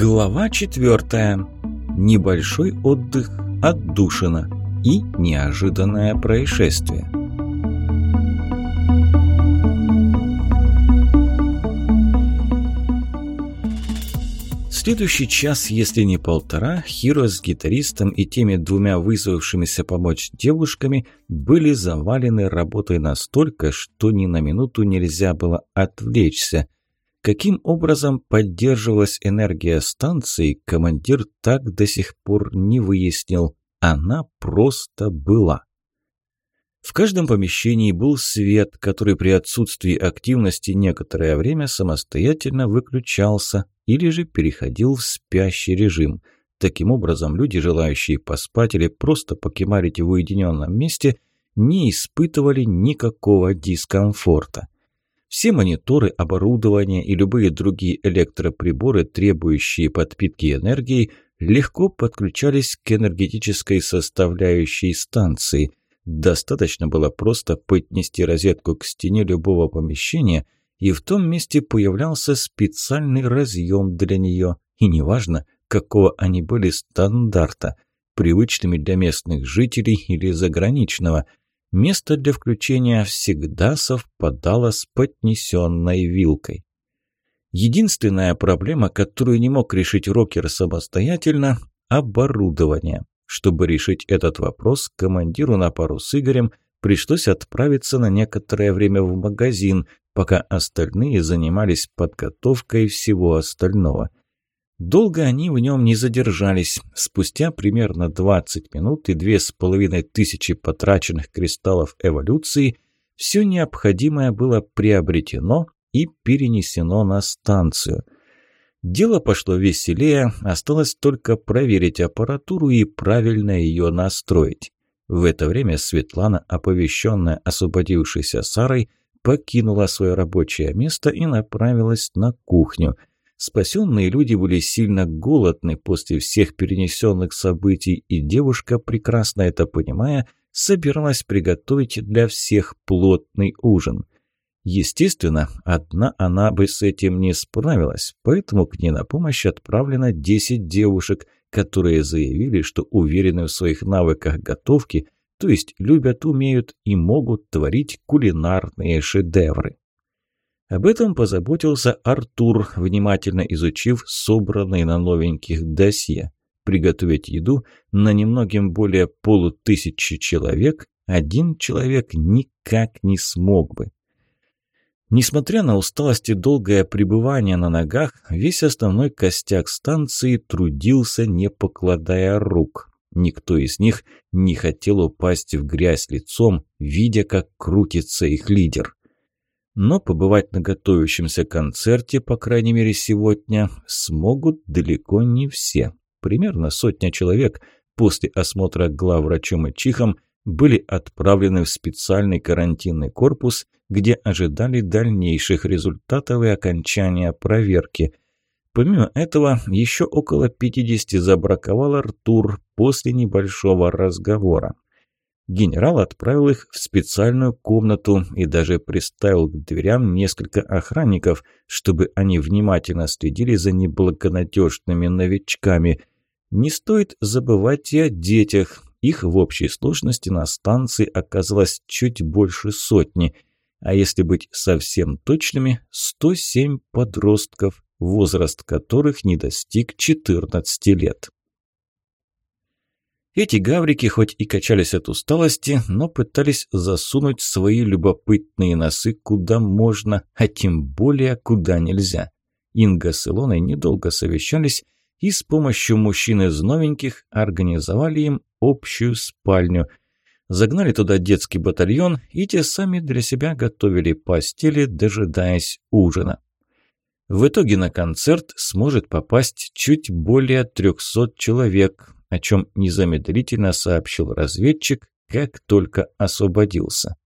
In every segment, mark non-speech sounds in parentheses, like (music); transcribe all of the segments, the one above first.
Глава четвертая. Небольшой отдых, отдушина и неожиданное происшествие. Следующий час, если не полтора, Хиро с гитаристом и теми двумя вызвавшимися помочь девушками были завалены работой настолько, что ни на минуту нельзя было отвлечься. Каким образом поддерживалась энергия станции, командир так до сих пор не выяснил. Она просто была. В каждом помещении был свет, который при отсутствии активности некоторое время самостоятельно выключался или же переходил в спящий режим. Таким образом, люди, желающие поспать или просто покемарить в уединенном месте, не испытывали никакого дискомфорта. Все мониторы, оборудование и любые другие электроприборы, требующие подпитки энергией, легко подключались к энергетической составляющей станции – Достаточно было просто поднести розетку к стене любого помещения, и в том месте появлялся специальный разъем для нее. И неважно, какого они были стандарта, привычными для местных жителей или заграничного, место для включения всегда совпадало с поднесенной вилкой. Единственная проблема, которую не мог решить Рокер самостоятельно – оборудование. Чтобы решить этот вопрос, командиру на пару с Игорем пришлось отправиться на некоторое время в магазин, пока остальные занимались подготовкой всего остального. Долго они в нем не задержались. Спустя примерно 20 минут и две с половиной тысячи потраченных кристаллов эволюции все необходимое было приобретено и перенесено на станцию – Дело пошло веселее, осталось только проверить аппаратуру и правильно ее настроить. В это время Светлана, оповещенная освободившейся Сарой, покинула свое рабочее место и направилась на кухню. Спасенные люди были сильно голодны после всех перенесенных событий, и девушка, прекрасно это понимая, собиралась приготовить для всех плотный ужин – Естественно, одна она бы с этим не справилась, поэтому к ней на помощь отправлено 10 девушек, которые заявили, что уверены в своих навыках готовки, то есть любят, умеют и могут творить кулинарные шедевры. Об этом позаботился Артур, внимательно изучив собранные на новеньких досье. Приготовить еду на немногим более полутысячи человек один человек никак не смог бы. Несмотря на усталость и долгое пребывание на ногах, весь основной костяк станции трудился, не покладая рук. Никто из них не хотел упасть в грязь лицом, видя, как крутится их лидер. Но побывать на готовящемся концерте, по крайней мере сегодня, смогут далеко не все. Примерно сотня человек после осмотра главврачом и чихом были отправлены в специальный карантинный корпус – где ожидали дальнейших результатов и окончания проверки. Помимо этого, еще около 50 забраковал Артур после небольшого разговора. Генерал отправил их в специальную комнату и даже приставил к дверям несколько охранников, чтобы они внимательно следили за неблагонадежными новичками. Не стоит забывать и о детях. Их в общей сложности на станции оказалось чуть больше сотни – а если быть совсем точными, 107 подростков, возраст которых не достиг 14 лет. Эти гаврики хоть и качались от усталости, но пытались засунуть свои любопытные носы куда можно, а тем более куда нельзя. Инга с Илоной недолго совещались и с помощью мужчин из новеньких организовали им общую спальню – Загнали туда детский батальон, и те сами для себя готовили постели, дожидаясь ужина. В итоге на концерт сможет попасть чуть более 300 человек, о чем незамедлительно сообщил разведчик, как только освободился.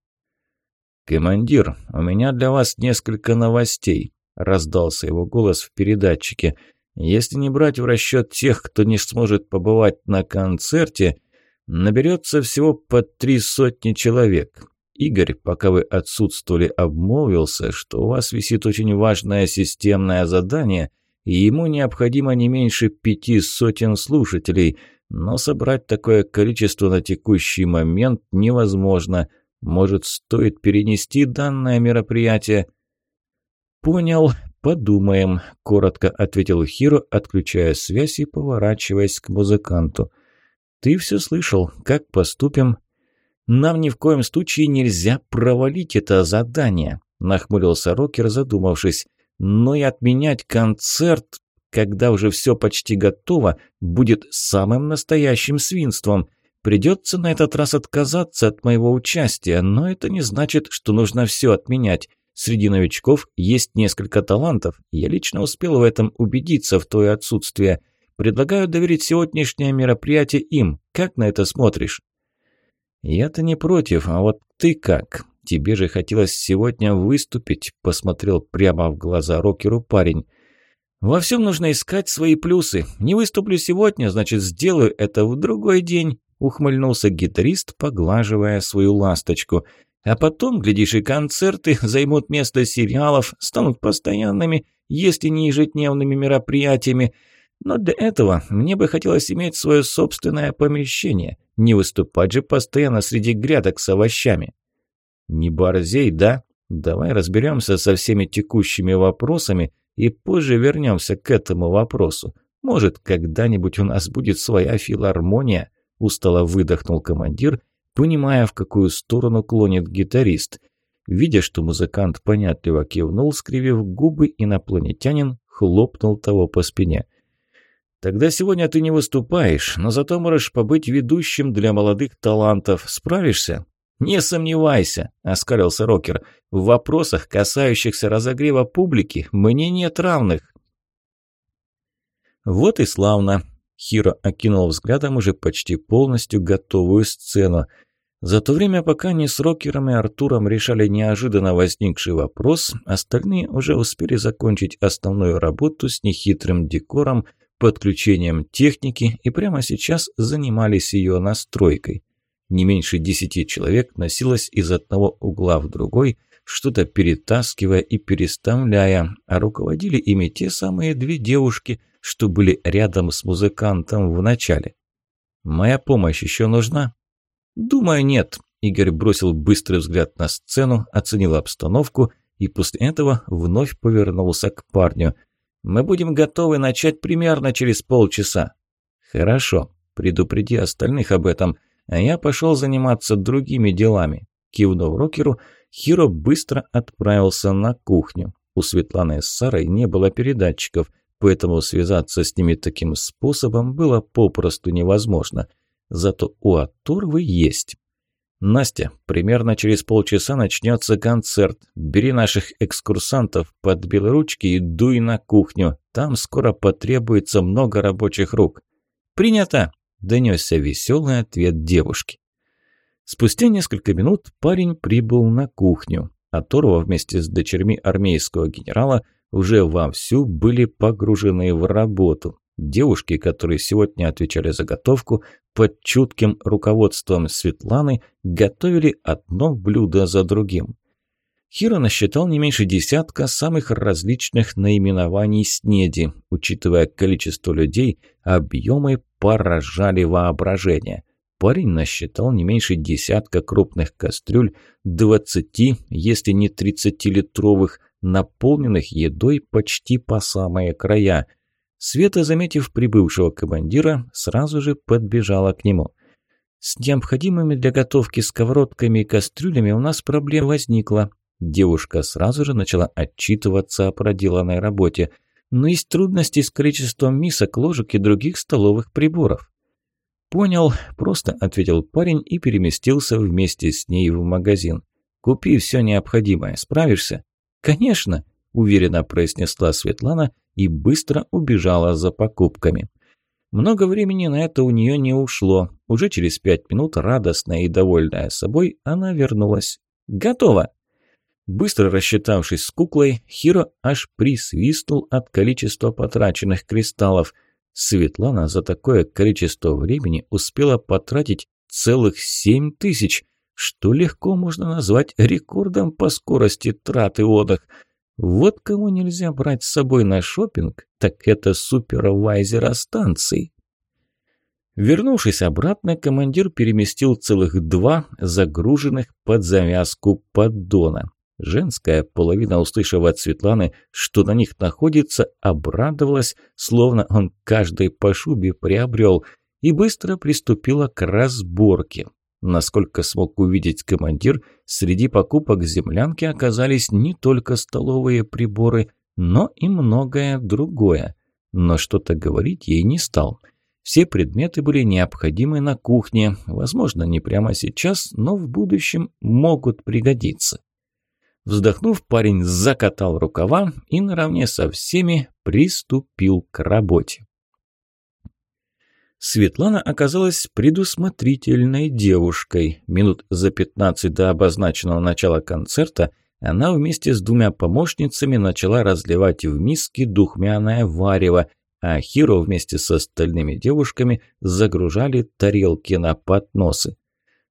«Командир, у меня для вас несколько новостей», – раздался его голос в передатчике. «Если не брать в расчет тех, кто не сможет побывать на концерте, Наберется всего по три сотни человек. Игорь, пока вы отсутствовали, обмолвился, что у вас висит очень важное системное задание, и ему необходимо не меньше пяти сотен слушателей, но собрать такое количество на текущий момент невозможно. Может, стоит перенести данное мероприятие? «Понял, подумаем», – коротко ответил Хиро, отключая связь и поворачиваясь к музыканту. «Ты все слышал. Как поступим?» «Нам ни в коем случае нельзя провалить это задание», – нахмурился Рокер, задумавшись. «Но и отменять концерт, когда уже все почти готово, будет самым настоящим свинством. Придется на этот раз отказаться от моего участия, но это не значит, что нужно все отменять. Среди новичков есть несколько талантов, я лично успел в этом убедиться в твое отсутствие. Предлагаю доверить сегодняшнее мероприятие им. Как на это смотришь?» «Я-то не против, а вот ты как? Тебе же хотелось сегодня выступить», – посмотрел прямо в глаза рокеру парень. «Во всем нужно искать свои плюсы. Не выступлю сегодня, значит, сделаю это в другой день», – ухмыльнулся гитарист, поглаживая свою ласточку. «А потом, глядишь, и концерты (laughs) займут место сериалов, станут постоянными, если не ежедневными мероприятиями». Но для этого мне бы хотелось иметь свое собственное помещение, не выступать же постоянно среди грядок с овощами. Не борзей, да? Давай разберемся со всеми текущими вопросами и позже вернемся к этому вопросу. Может, когда-нибудь у нас будет своя филармония? Устало выдохнул командир, понимая, в какую сторону клонит гитарист. Видя, что музыкант понятливо кивнул, скривив губы, инопланетянин хлопнул того по спине. Тогда сегодня ты не выступаешь, но зато можешь побыть ведущим для молодых талантов. Справишься? Не сомневайся, оскалился Рокер. В вопросах, касающихся разогрева публики, мне нет равных. Вот и славно. Хиро окинул взглядом уже почти полностью готовую сцену. За то время, пока они с Рокером и Артуром решали неожиданно возникший вопрос, остальные уже успели закончить основную работу с нехитрым декором, подключением техники и прямо сейчас занимались ее настройкой. Не меньше десяти человек носилось из одного угла в другой, что-то перетаскивая и переставляя, а руководили ими те самые две девушки, что были рядом с музыкантом в начале. «Моя помощь еще нужна?» «Думаю, нет», – Игорь бросил быстрый взгляд на сцену, оценил обстановку и после этого вновь повернулся к парню – мы будем готовы начать примерно через полчаса». «Хорошо. Предупреди остальных об этом, а я пошел заниматься другими делами». Кивнув Рокеру, Хиро быстро отправился на кухню. У Светланы с Сарой не было передатчиков, поэтому связаться с ними таким способом было попросту невозможно. Зато у Аторвы есть. «Настя, примерно через полчаса начнется концерт. Бери наших экскурсантов под белоручки и дуй на кухню. Там скоро потребуется много рабочих рук». «Принято!» – донесся веселый ответ девушки. Спустя несколько минут парень прибыл на кухню. А Торова вместе с дочерьми армейского генерала уже вовсю были погружены в работу. Девушки, которые сегодня отвечали за готовку, под чутким руководством Светланы готовили одно блюдо за другим. Хиро насчитал не меньше десятка самых различных наименований снеди. Учитывая количество людей, объемы поражали воображение. Парень насчитал не меньше десятка крупных кастрюль, двадцати, если не тридцатилитровых, наполненных едой почти по самые края – Света, заметив прибывшего командира, сразу же подбежала к нему. «С необходимыми для готовки сковородками и кастрюлями у нас проблем возникла». Девушка сразу же начала отчитываться о проделанной работе. «Но есть трудности с количеством мисок, ложек и других столовых приборов». «Понял», – просто ответил парень и переместился вместе с ней в магазин. «Купи все необходимое, справишься?» «Конечно», – уверенно произнесла Светлана – и быстро убежала за покупками. Много времени на это у нее не ушло. Уже через пять минут, радостная и довольная собой, она вернулась. «Готово!» Быстро рассчитавшись с куклой, Хиро аж присвистнул от количества потраченных кристаллов. Светлана за такое количество времени успела потратить целых семь тысяч, что легко можно назвать рекордом по скорости траты отдых – Вот кого нельзя брать с собой на шопинг, так это супервайзера станции. Вернувшись обратно, командир переместил целых два загруженных под завязку поддона. Женская половина, услышав от Светланы, что на них находится, обрадовалась, словно он каждой по шубе приобрел, и быстро приступила к разборке. Насколько смог увидеть командир, среди покупок землянки оказались не только столовые приборы, но и многое другое. Но что-то говорить ей не стал – все предметы были необходимы на кухне, возможно, не прямо сейчас, но в будущем могут пригодиться. Вздохнув, парень закатал рукава и наравне со всеми приступил к работе. Светлана оказалась предусмотрительной девушкой. Минут за 15 до обозначенного начала концерта она вместе с двумя помощницами начала разливать в миски духмяное варево – а Хиро вместе с остальными девушками загружали тарелки на подносы.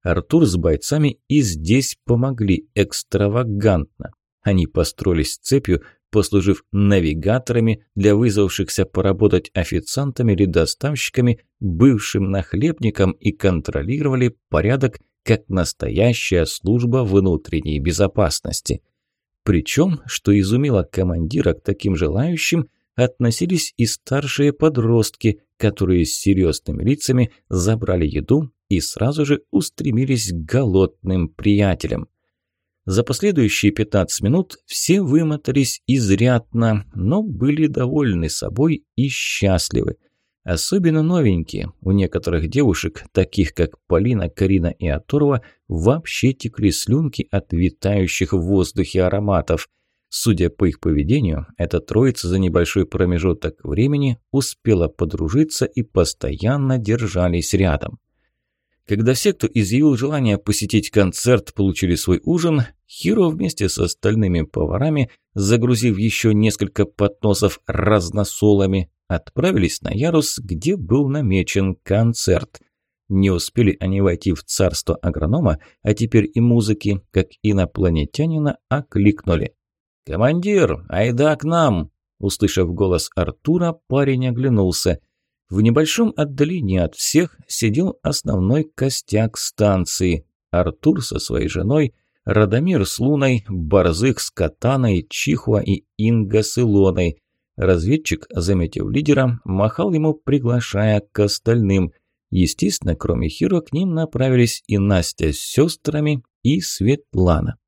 Артур с бойцами и здесь помогли экстравагантно. Они построились цепью, послужив навигаторами для вызвавшихся поработать официантами или доставщиками, бывшим нахлебникам и контролировали порядок как настоящая служба внутренней безопасности. Причем, что изумило командира к таким желающим – относились и старшие подростки, которые с серьезными лицами забрали еду и сразу же устремились к голодным приятелям. За последующие 15 минут все вымотались изрядно, но были довольны собой и счастливы. Особенно новенькие. У некоторых девушек, таких как Полина, Карина и Аторва, вообще текли слюнки от витающих в воздухе ароматов – Судя по их поведению, эта троица за небольшой промежуток времени успела подружиться и постоянно держались рядом. Когда все, кто изъявил желание посетить концерт, получили свой ужин, Хиро вместе с остальными поварами, загрузив еще несколько подносов разносолами, отправились на ярус, где был намечен концерт. Не успели они войти в царство агронома, а теперь и музыки, как инопланетянина, окликнули. «Командир, айда к нам!» Услышав голос Артура, парень оглянулся. В небольшом отдалении от всех сидел основной костяк станции. Артур со своей женой, Радомир с Луной, Борзых с Катаной, Чихуа и Инга с Илоной. Разведчик, заметив лидера, махал ему, приглашая к остальным. Естественно, кроме Хиро, к ним направились и Настя с сестрами, и Светлана.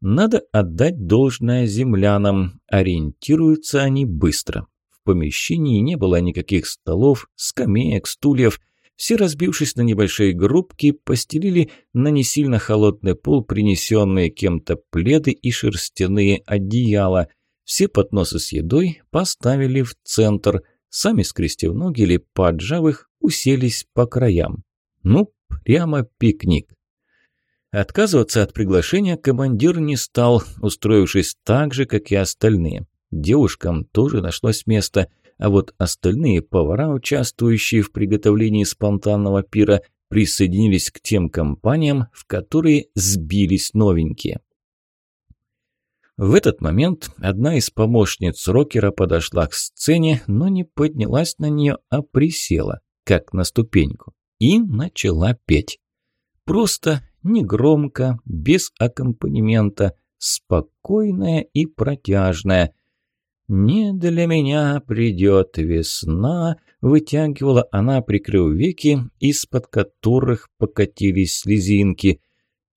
Надо отдать должное землянам, ориентируются они быстро. Помещении не было никаких столов, скамеек, стульев. Все, разбившись на небольшие группки, постелили на не сильно холодный пол принесенные кем-то пледы и шерстяные одеяла. Все подносы с едой поставили в центр. Сами, скрестив ноги или поджав их, уселись по краям. Ну, прямо пикник. Отказываться от приглашения командир не стал, устроившись так же, как и остальные. Девушкам тоже нашлось место, а вот остальные повара, участвующие в приготовлении спонтанного пира, присоединились к тем компаниям, в которые сбились новенькие. В этот момент одна из помощниц рокера подошла к сцене, но не поднялась на нее, а присела, как на ступеньку, и начала петь. Просто негромко, без аккомпанемента, спокойная и протяжная. «Не для меня придет весна», — вытягивала она, прикрыв веки, из-под которых покатились слезинки.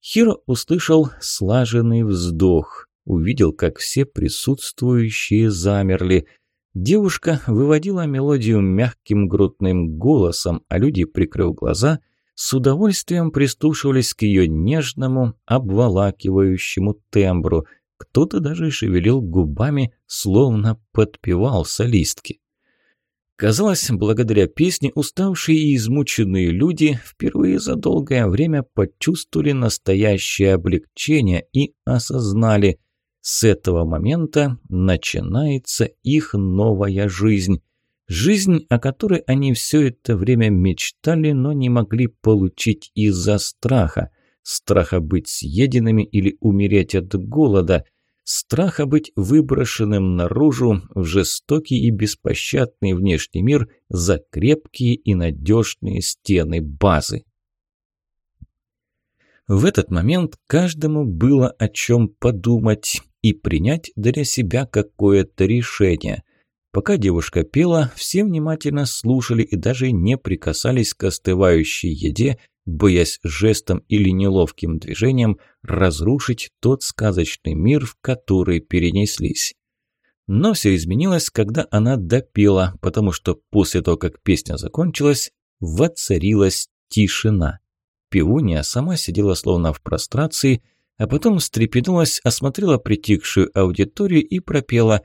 Хиро услышал слаженный вздох, увидел, как все присутствующие замерли. Девушка выводила мелодию мягким грудным голосом, а люди, прикрыв глаза, с удовольствием прислушивались к ее нежному, обволакивающему тембру. Кто-то даже шевелил губами, словно подпевал солистки. Казалось, благодаря песне уставшие и измученные люди впервые за долгое время почувствовали настоящее облегчение и осознали, с этого момента начинается их новая жизнь. Жизнь, о которой они все это время мечтали, но не могли получить из-за страха. Страха быть съеденными или умереть от голода. страха быть выброшенным наружу в жестокий и беспощадный внешний мир за крепкие и надежные стены базы. В этот момент каждому было о чем подумать и принять для себя какое-то решение. Пока девушка пела, все внимательно слушали и даже не прикасались к остывающей еде, боясь жестом или неловким движением разрушить тот сказочный мир, в который перенеслись. Но все изменилось, когда она допела, потому что после того, как песня закончилась, воцарилась тишина. Пивунья сама сидела словно в прострации, а потом встрепенулась, осмотрела притихшую аудиторию и пропела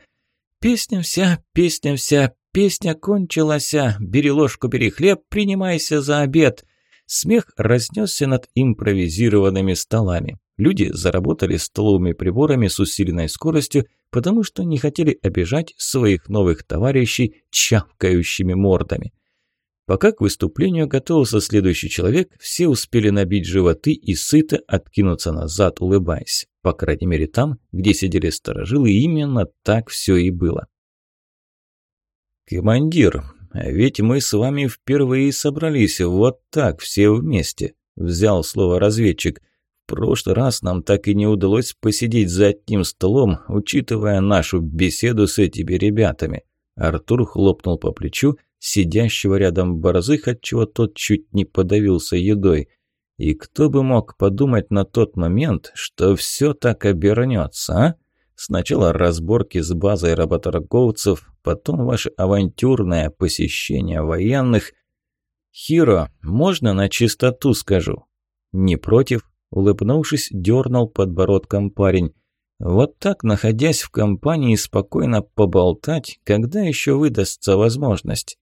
«Песня вся, песня вся, песня кончилась, бери ложку, бери хлеб, принимайся за обед». Смех разнесся над импровизированными столами. Люди заработали столовыми приборами с усиленной скоростью, потому что не хотели обижать своих новых товарищей чавкающими мордами. Пока к выступлению готовился следующий человек, все успели набить животы и сыто откинуться назад, улыбаясь. По крайней мере там, где сидели сторожилы, именно так все и было. «Командир, ведь мы с вами впервые собрались вот так, все вместе», – взял слово разведчик. «В прошлый раз нам так и не удалось посидеть за одним столом, учитывая нашу беседу с этими ребятами». Артур хлопнул по плечу, сидящего рядом борзых, отчего тот чуть не подавился едой. И кто бы мог подумать на тот момент, что все так обернется, а? Сначала разборки с базой работорговцев, потом ваше авантюрное посещение военных. «Хиро, можно на чистоту скажу?» «Не против?» – улыбнувшись, дернул подбородком парень. «Вот так, находясь в компании, спокойно поболтать, когда еще выдастся возможность?»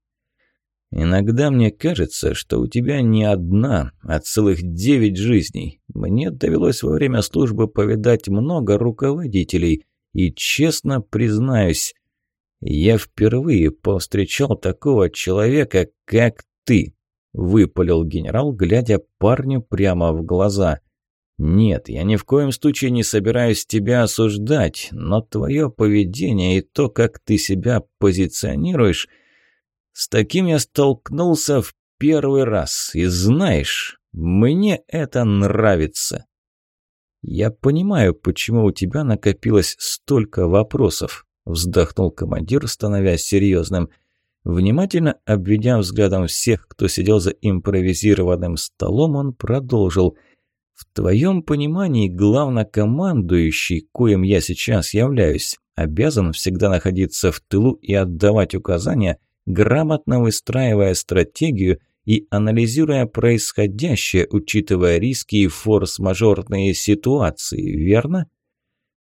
Иногда мне кажется, что у тебя не одна, а целых девять жизней. Мне довелось во время службы повидать много руководителей, и честно признаюсь, я впервые повстречал такого человека, как ты, выпалил генерал, глядя парню прямо в глаза. Нет, я ни в коем случае не собираюсь тебя осуждать, но твое поведение и то, как ты себя позиционируешь – с таким я столкнулся в первый раз, и знаешь, мне это нравится. Я понимаю, почему у тебя накопилось столько вопросов, вздохнул командир, становясь серьезным. Внимательно обведя взглядом всех, кто сидел за импровизированным столом, он продолжил. «В твоем понимании главнокомандующий, коим я сейчас являюсь, обязан всегда находиться в тылу и отдавать указания – грамотно выстраивая стратегию и анализируя происходящее, учитывая риски и форс-мажорные ситуации, верно?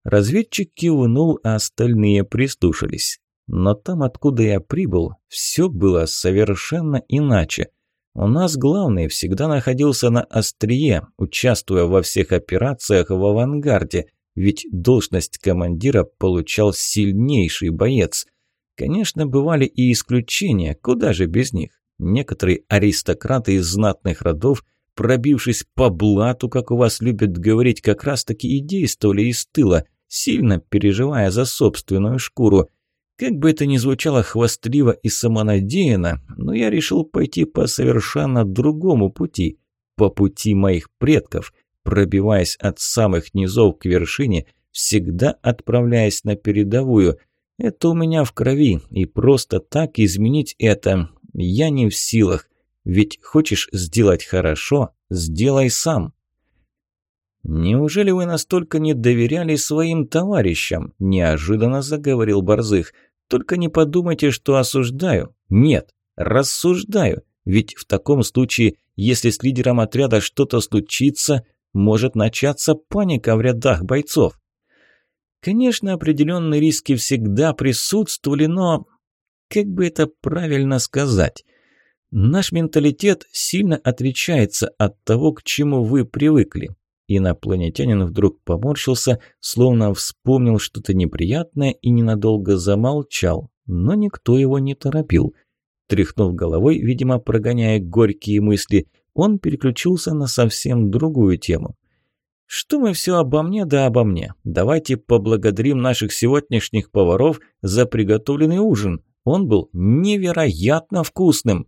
Разведчик кивнул, а остальные прислушались. Но там, откуда я прибыл, все было совершенно иначе. У нас главный всегда находился на острие, участвуя во всех операциях в авангарде, ведь должность командира получал сильнейший боец – Конечно, бывали и исключения, куда же без них. Некоторые аристократы из знатных родов, пробившись по блату, как у вас любят говорить, как раз-таки и действовали из тыла, сильно переживая за собственную шкуру. Как бы это ни звучало хвастливо и самонадеянно, но я решил пойти по совершенно другому пути, по пути моих предков, пробиваясь от самых низов к вершине, всегда отправляясь на передовую – это у меня в крови, и просто так изменить это я не в силах. Ведь хочешь сделать хорошо, сделай сам. «Неужели вы настолько не доверяли своим товарищам?» – неожиданно заговорил Борзых. «Только не подумайте, что осуждаю. Нет, рассуждаю. Ведь в таком случае, если с лидером отряда что-то случится, может начаться паника в рядах бойцов. Конечно, определенные риски всегда присутствовали, но... Как бы это правильно сказать? Наш менталитет сильно отличается от того, к чему вы привыкли. Инопланетянин вдруг поморщился, словно вспомнил что-то неприятное и ненадолго замолчал, но никто его не торопил. Тряхнув головой, видимо, прогоняя горькие мысли, он переключился на совсем другую тему. Что мы все обо мне да обо мне? Давайте поблагодарим наших сегодняшних поваров за приготовленный ужин. Он был невероятно вкусным.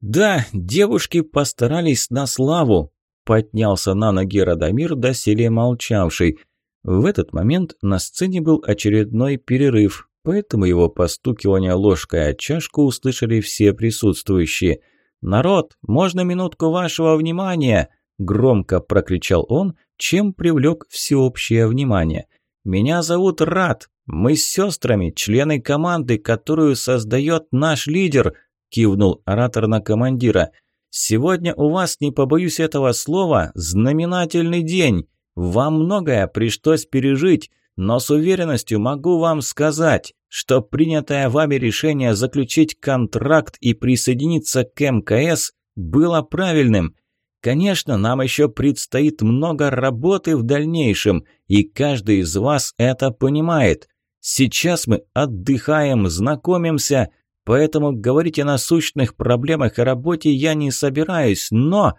Да, девушки постарались на славу. Поднялся на ноги Радомир, доселе молчавший. В этот момент на сцене был очередной перерыв, поэтому его постукивание ложкой о чашку услышали все присутствующие. «Народ, можно минутку вашего внимания?» Громко прокричал он, чем привлек всеобщее внимание. «Меня зовут Рад. Мы с сестрами, члены команды, которую создает наш лидер», кивнул оратор на командира. «Сегодня у вас, не побоюсь этого слова, знаменательный день. Вам многое пришлось пережить, но с уверенностью могу вам сказать, что принятое вами решение заключить контракт и присоединиться к МКС было правильным. Конечно, нам еще предстоит много работы в дальнейшем, и каждый из вас это понимает. Сейчас мы отдыхаем, знакомимся, поэтому говорить о насущных проблемах и работе я не собираюсь, но...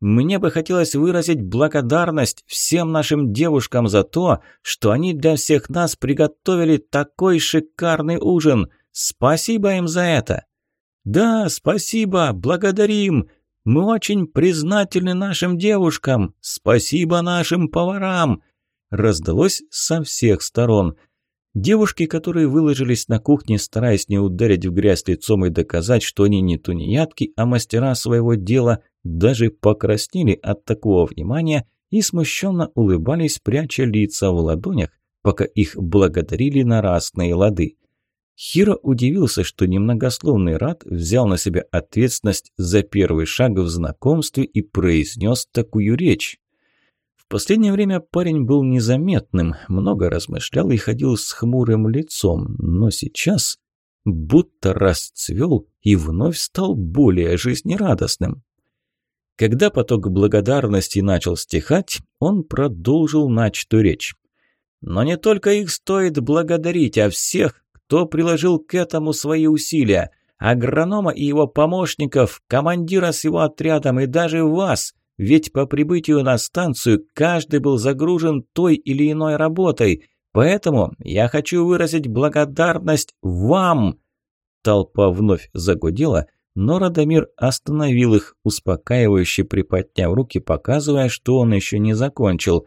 Мне бы хотелось выразить благодарность всем нашим девушкам за то, что они для всех нас приготовили такой шикарный ужин. Спасибо им за это. Да, спасибо, благодарим. Мы очень признательны нашим девушкам. Спасибо нашим поварам!» Раздалось со всех сторон. Девушки, которые выложились на кухне, стараясь не ударить в грязь лицом и доказать, что они не тунеядки, а мастера своего дела, даже покраснели от такого внимания и смущенно улыбались, пряча лица в ладонях, пока их благодарили на разные лады. Хиро удивился, что немногословный Рад взял на себя ответственность за первый шаг в знакомстве и произнес такую речь. В последнее время парень был незаметным, много размышлял и ходил с хмурым лицом, но сейчас будто расцвел и вновь стал более жизнерадостным. Когда поток благодарности начал стихать, он продолжил начатую речь. Но не только их стоит благодарить, а всех, кто приложил к этому свои усилия. Агронома и его помощников, командира с его отрядом и даже вас. Ведь по прибытию на станцию каждый был загружен той или иной работой. Поэтому я хочу выразить благодарность вам. Толпа вновь загудела, но Радомир остановил их, успокаивающе приподняв руки, показывая, что он еще не закончил.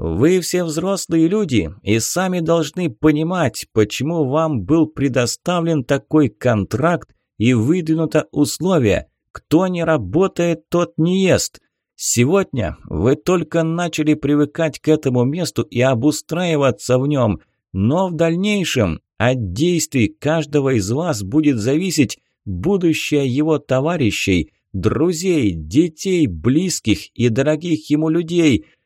Вы все взрослые люди и сами должны понимать, почему вам был предоставлен такой контракт и выдвинуто условие. Кто не работает, тот не ест. Сегодня вы только начали привыкать к этому месту и обустраиваться в нем, но в дальнейшем от действий каждого из вас будет зависеть будущее его товарищей, друзей, детей, близких и дорогих ему людей –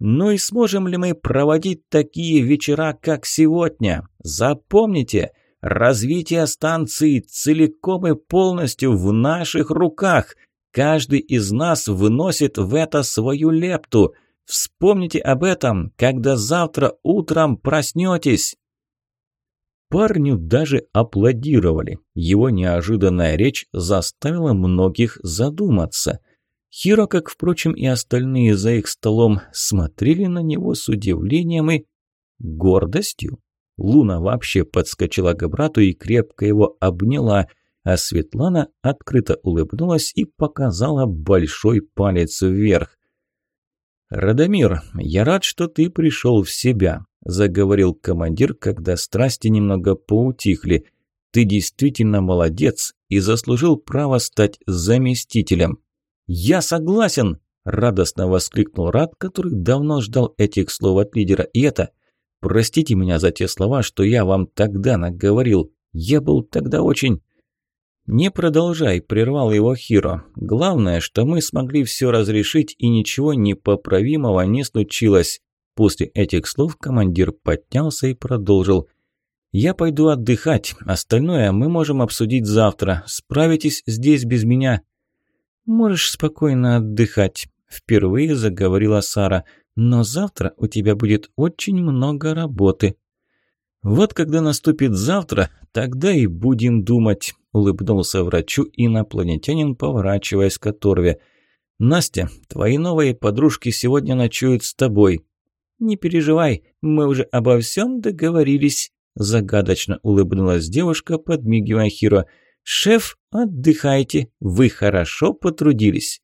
ну и сможем ли мы проводить такие вечера, как сегодня? Запомните, развитие станции целиком и полностью в наших руках. Каждый из нас вносит в это свою лепту. Вспомните об этом, когда завтра утром проснетесь. Парню даже аплодировали. Его неожиданная речь заставила многих задуматься. Хиро, как, впрочем, и остальные за их столом, смотрели на него с удивлением и гордостью. Луна вообще подскочила к брату и крепко его обняла, а Светлана открыто улыбнулась и показала большой палец вверх. «Радомир, я рад, что ты пришел в себя», – заговорил командир, когда страсти немного поутихли. «Ты действительно молодец и заслужил право стать заместителем». «Я согласен!» – радостно воскликнул Рад, который давно ждал этих слов от лидера. «И это... Простите меня за те слова, что я вам тогда наговорил. Я был тогда очень...» «Не продолжай», – прервал его Хиро. «Главное, что мы смогли все разрешить и ничего непоправимого не случилось». После этих слов командир поднялся и продолжил. «Я пойду отдыхать. Остальное мы можем обсудить завтра. Справитесь здесь без меня?» «Можешь спокойно отдыхать», – впервые заговорила Сара. «Но завтра у тебя будет очень много работы». «Вот когда наступит завтра, тогда и будем думать», – улыбнулся врачу инопланетянин, поворачиваясь к Оторве. «Настя, твои новые подружки сегодня ночуют с тобой». «Не переживай, мы уже обо всем договорились», – загадочно улыбнулась девушка, подмигивая Хиро. «Шеф, отдыхайте, вы хорошо потрудились».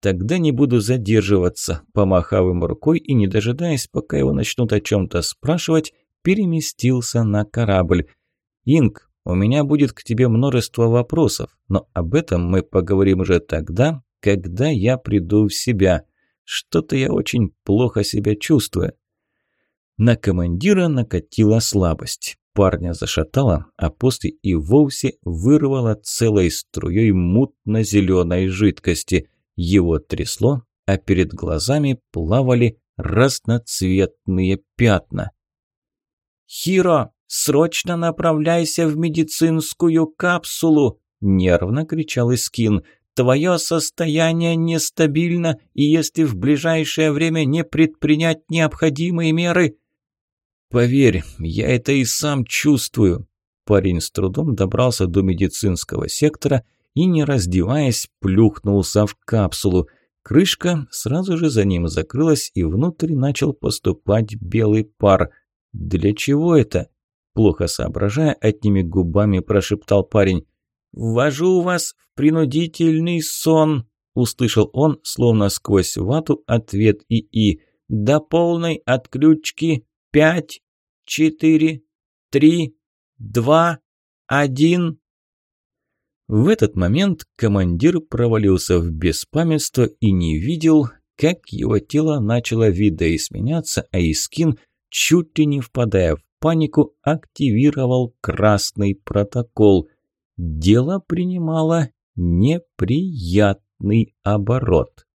«Тогда не буду задерживаться», – помахав им рукой и, не дожидаясь, пока его начнут о чем-то спрашивать, переместился на корабль. «Инг, у меня будет к тебе множество вопросов, но об этом мы поговорим уже тогда, когда я приду в себя. Что-то я очень плохо себя чувствую». На командира накатила слабость. Парня зашатало, а после и вовсе вырвало целой струей мутно-зеленой жидкости – его трясло, а перед глазами плавали разноцветные пятна. «Хиро, срочно направляйся в медицинскую капсулу!» – нервно кричал Искин. «Твое состояние нестабильно, и если в ближайшее время не предпринять необходимые меры...» «Поверь, я это и сам чувствую». Парень с трудом добрался до медицинского сектора – и, не раздеваясь, плюхнулся в капсулу. Крышка сразу же за ним закрылась, и внутрь начал поступать белый пар. «Для чего это?» Плохо соображая, одними губами прошептал парень. «Ввожу вас в принудительный сон», – услышал он, словно сквозь вату, ответ ИИ. «До полной отключки пять, четыре, три, два, один...» В этот момент командир провалился в беспамятство и не видел, как его тело начало видоизменяться, а Искин, чуть ли не впадая в панику, активировал красный протокол. Дело принимало неприятный оборот.